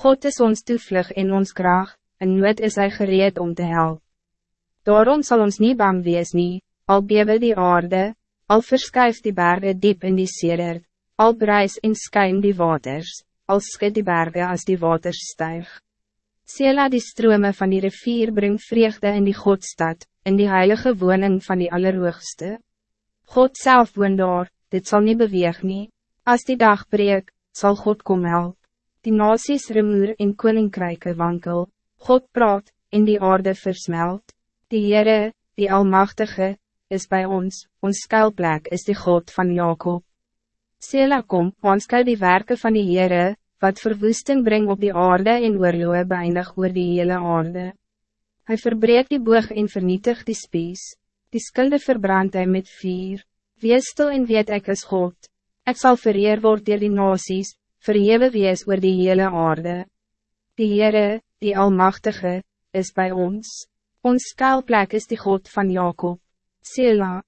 God is ons toevlug en ons kracht, en nood is hij gereed om te helpen. Daarom zal ons niet bang wees nie, al bewe die aarde, al verskuif die bergen diep in die sedert, al bruis en skuim die waters, al skid die bergen als die waters stijg. Sela die strome van die rivier bring vreugde in die Godstad, in die heilige woning van die Allerhoogste. God zelf woon daar, dit zal niet beweeg nie. As die dag breek, zal God kom help. Die nasies remoer en koninkryke wankel. God praat, en die aarde versmelt. Die Heere, die Almachtige, is bij ons, ons skuilplek is die God van Jacob. Sela kom, ons die werken van die Heere, wat verwoesting brengt op die aarde en oorloe beëindig oor die hele aarde. Hij verbreekt die boog en vernietigt die spies. Die skulde verbrandt hij met vier. Wees stil en weet ek is God. Ik zal vereer word dier die nasies, verhewe wees oor die hele aarde. Die Heere, die Almachtige, is bij ons. Ons skuilplek is die God van Jacob. Sela.